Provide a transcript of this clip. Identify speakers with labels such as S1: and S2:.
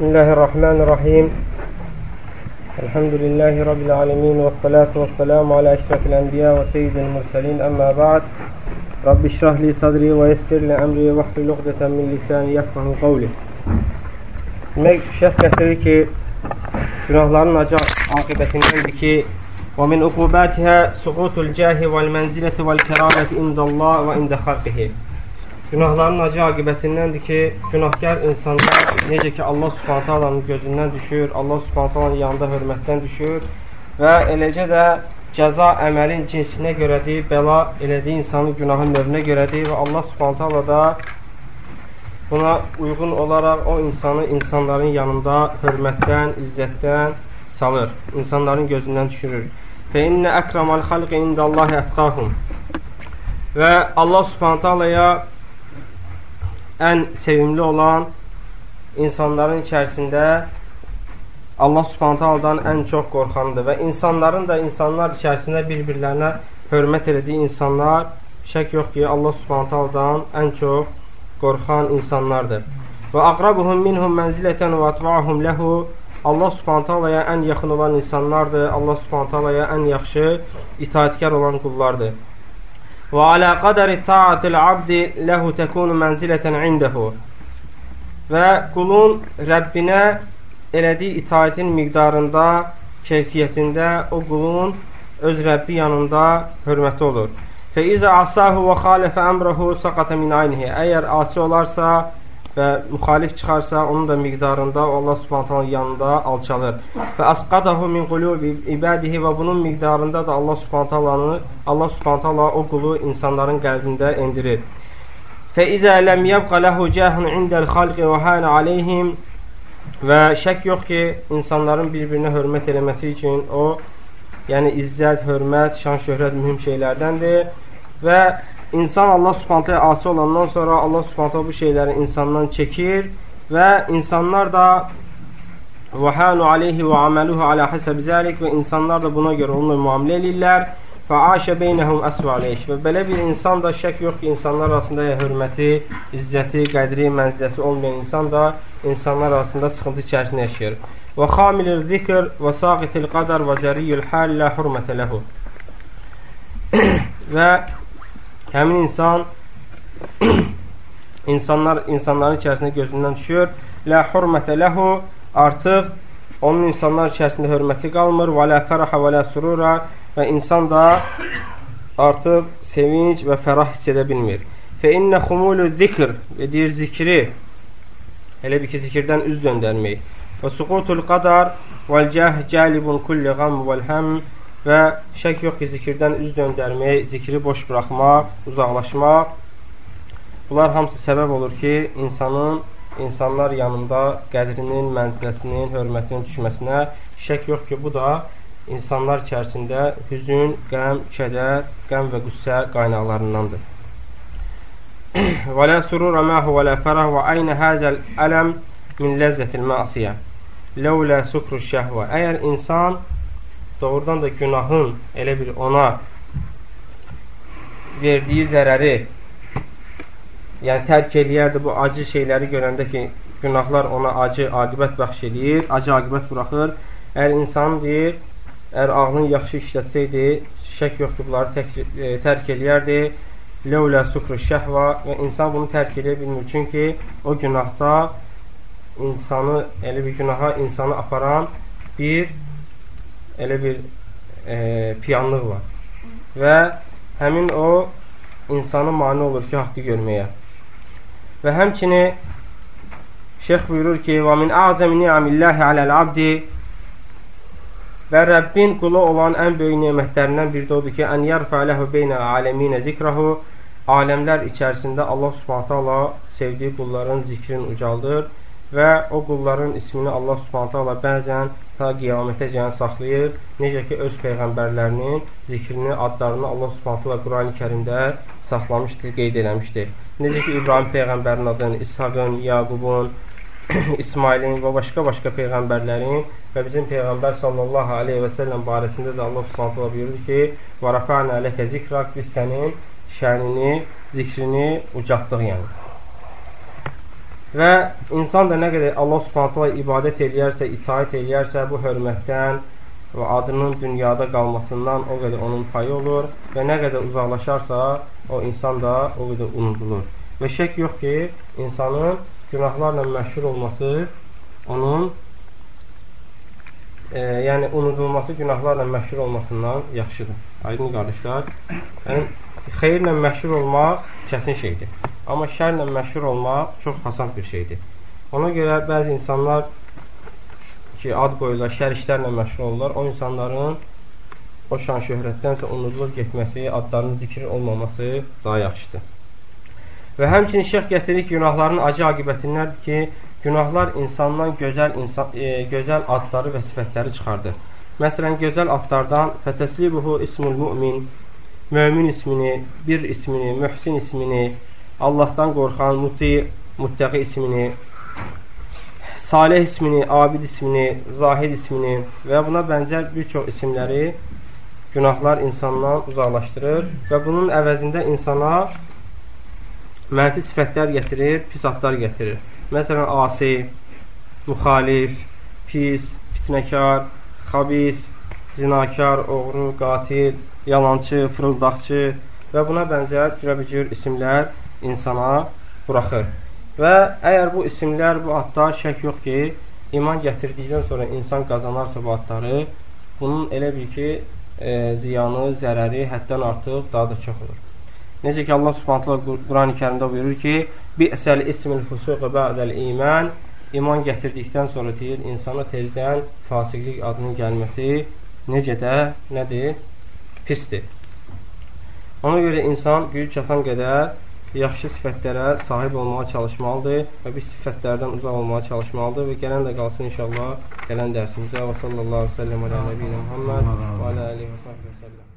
S1: بسم الله الرحمن الرحيم. الحمد لله رب العالمين والصلاة والسلام على أشرف الأنبياء وسيد المرسلين. أما بعد رب اشرح لي صدري ويسر لي أمري وحل لغدة من لساني يفقه قولي. Demek şef getirir ki günahların acı akıbetinden ki ve min ukubatiha suğutul cahi vel menzileti vel kerabeti indallah ve inde halkihi Günahların acı aqibətindəndir ki, günahkar insanlar necə ki Allah Subhanahu taalanın gözündən düşür, Allah Subhanahu taalanın yanında hörmətdən düşür və eləcə də cəza əməlin cinsinə görədir, bəla elədiyi insanın günahı növünə görədir və Allah Subhanahu taala da buna uyğun olaraq o insanı insanların yanında hörmətdən, izzətdən salır, insanların gözündən düşürür. Fə innə əkramal xalqi indallahi ətqahum. Və Allah Subhanahu taalaya ən sevimli olan insanların içərisində Allah subhanətə ən çox qorxandır və insanların da insanlar içərisində bir-birlərinə hörmət elədiyi insanlar şək yox ki, Allah subhanətə ən çox qorxan insanlardır. Və aqrabuhum minhum mənzilətən və atvaahum ləhu Allah subhanətə ən yaxın olan insanlardır. Allah subhanətə ən yaxşı itaətkar olan qullardır. Alə qədəri taatil abdi ləhu təkunu mənzilətən indəhu və qulun Rəbbinə elədiyi itaətin miqdarında, keyfiyyətində o qulun öz Rəbbi yanında hörməti olur. Fə izə asahu və xalifə əmrəhu saqata min aynihi. Əgər asi olarsa, və müxalif çıxarsa, onun da miqdarında Allah Subhanahu yanında alçalır. Və asqadahu min qulubi ibadihi və bunun miqdarında da Allah Subhanahu Allah Subhanahu o qulu insanların qəlbində endirir. Fə izə ləm yəbqa ləhu cəhun indəl xalqi və hənə aleyhim və şək yox ki, insanların bir-birinə hörmət eləməsi üçün o, yəni izzət, hörmət, şan, şöhrət mühüm şeylərdəndir və İnsan Allah subhanətəyə asi olandan sonra Allah subhanətə bu şeyləri insandan çəkir və insanlar da aleyhi və aməluhu alə həsəb zəlik və insanlar da buna görə onunla müamilə edirlər və aşə beynəhum əsvə aleyh və belə bir insan da şək yox ki, insanlar arasında ya hörməti, izzəti, qədri, mənziləsi olmayan insan da insanlar arasında sıxıntı içərisində yaşayır. Və xamilir zikr və saqitil qadar və zəriyyül həl lə hurmətə ləhu və həmin insan insanlar insanların içərisində gözündən düşür. La hurmətə lehu artıq onun insanlar içərisində hörməti qalmır. Və la fərahə və la surura və insan da artıq sevinç və fərah hiss edə bilmir. Fə innə xumulu zikr və deyir zikri elə bir ki, zikirdən üz döndərmək. Və suqutul qadar vəl cəh cəlibun kulli qam vəl həm və şək yox ki, zikirdən üz döndərmək, zikri boş buraxmaq, uzaqlaşmaq bunlar hamısı səbəb olur ki, insanın insanlar yanında qədrinin, mənziləsinin, hörmətinin düşməsinə şək yox ki, bu da insanlar içərisində hüzün, qəm, kədər, qəm və qüssə qaynaqlarındandır. Surura məhu və lə fərah və aynə həzəl ələm min ləzzətil məsiyə ləulə sukru şəhvə Əgər insan doğrudan da günahın elə bir ona verdiyi zərəri yəni tərk eləyərdi bu acı şeyləri görəndə ki, günahlar ona acı aqibət bəxş edir, acı aqibət buraxır. Əgər insan deyir, əgər ağlını yaxşı işlətsəydi, şək yoxdur, bunları tək, e, tərk eləyərdi. Ləulə sukru şəhva və insan bunu tərk edə bilmir. Çünki o günahda insanı, elə bir günaha insanı aparan bir elə bir e, piyanlıq var. Və həmin o insanı mani olur ki, haqqı görməyə. Və həmçini şeyx buyurur ki, və min a'zəmi ni'amillahi aləl-abdi və Rəbbin qulu olan ən böyük nemətlərindən biri də odur ki, ən yərfə ləhu beynə aləminə zikrahu aləmlər içərisində Allah subhanətə Allah sevdiyi qulların zikrini ucaldır və o qulların ismini Allah subhanətə Allah bəzən ta qiyamətəcən saxlayır. Necə ki, öz peyğəmbərlərinin zikrini, adlarını Allah subhanətə Allah Quran-ı kərimdə saxlamışdır, qeyd eləmişdir. Necə ki, İbrahim peyğəmbərin adını, İshaqın, Yaqubun, İsmailin və başqa-başqa peyğəmbərlərin və bizim peyğəmbər sallallahu aleyhi və səlləm barəsində də Allah subhanətə Allah buyurur ki, və rəfə'nə ləkə zikrak biz sənin şənini, zikrini ucatdıq yəni. Və insan da nə qədər Allah subhanətlə ibadət eləyərsə, itaət eləyərsə, bu hörmətdən və adının dünyada qalmasından o qədər onun payı olur və nə qədər uzaqlaşarsa, o insan da o qədər unudulur. Və şək yox ki, insanın günahlarla məşhur olması onun e, yəni unudulması günahlarla məşhur olmasından yaxşıdır. Aydın qardaşlar. Yəni, xeyirlə məşhur olmaq çətin şeydir. Amma şərlə məşhur olmaq çox asan bir şeydir. Ona görə bəzi insanlar ki, ad qoyurlar, şər işlərlə məşğul olurlar. O insanların o şan şöhrətdənsə unudulub getməsi, adlarının zikr olmaması daha yaxşıdır. Və həmçinin şeyx gətirir ki, günahların acı aqibətindəndir ki, günahlar insandan gözəl insan, e, gözəl adları və sifətləri çıxardır. Məsələn, gözəl adlardan fətəslibuhu ismul mümin, mömin ismini, bir ismini, mühsin ismini, Allahdan qorxan, muti, muttəqi ismini, Salih ismini, Abid ismini, Zahid ismini və buna bənzər bir çox isimləri günahlar insandan uzaqlaşdırır və bunun əvəzində insana mənfi sifətlər gətirir, pis adlar gətirir. Məsələn, asi, müxalif, pis, fitnəkar, xabis, zinakar, oğru, qatil, yalançı, fırıldaqçı və buna bənzər cürəbicür isimlər insana buraxır. Və əgər bu isimlər, bu adlar şək yox ki, iman gətirdikdən sonra insan qazanarsa bu adları, bunun elə bil ki, e, ziyanı, zərəri həddən artıq daha da çox olur. Necə ki, Allah subhanətlə Quran-ı kərimdə buyurur ki, Bi'səl ismil fusuqı bə'dəl iman İman gətirdikdən sonra deyir, insana tezdən fasiqlik adının gəlməsi necə də nədir? Pisdir. Ona görə insan güc çatan qədər yaxşı sifətlərə sahib olmağa çalışmalıdır və bu sifətlərdən uzaq olmağa çalışmalıdır və gələn də qalsın inşallah gələn dərsimizə və sallallahu aleyhi və səlləm alə nəbiyyə Muhammed və alə alihi və sahbihi və səlləm.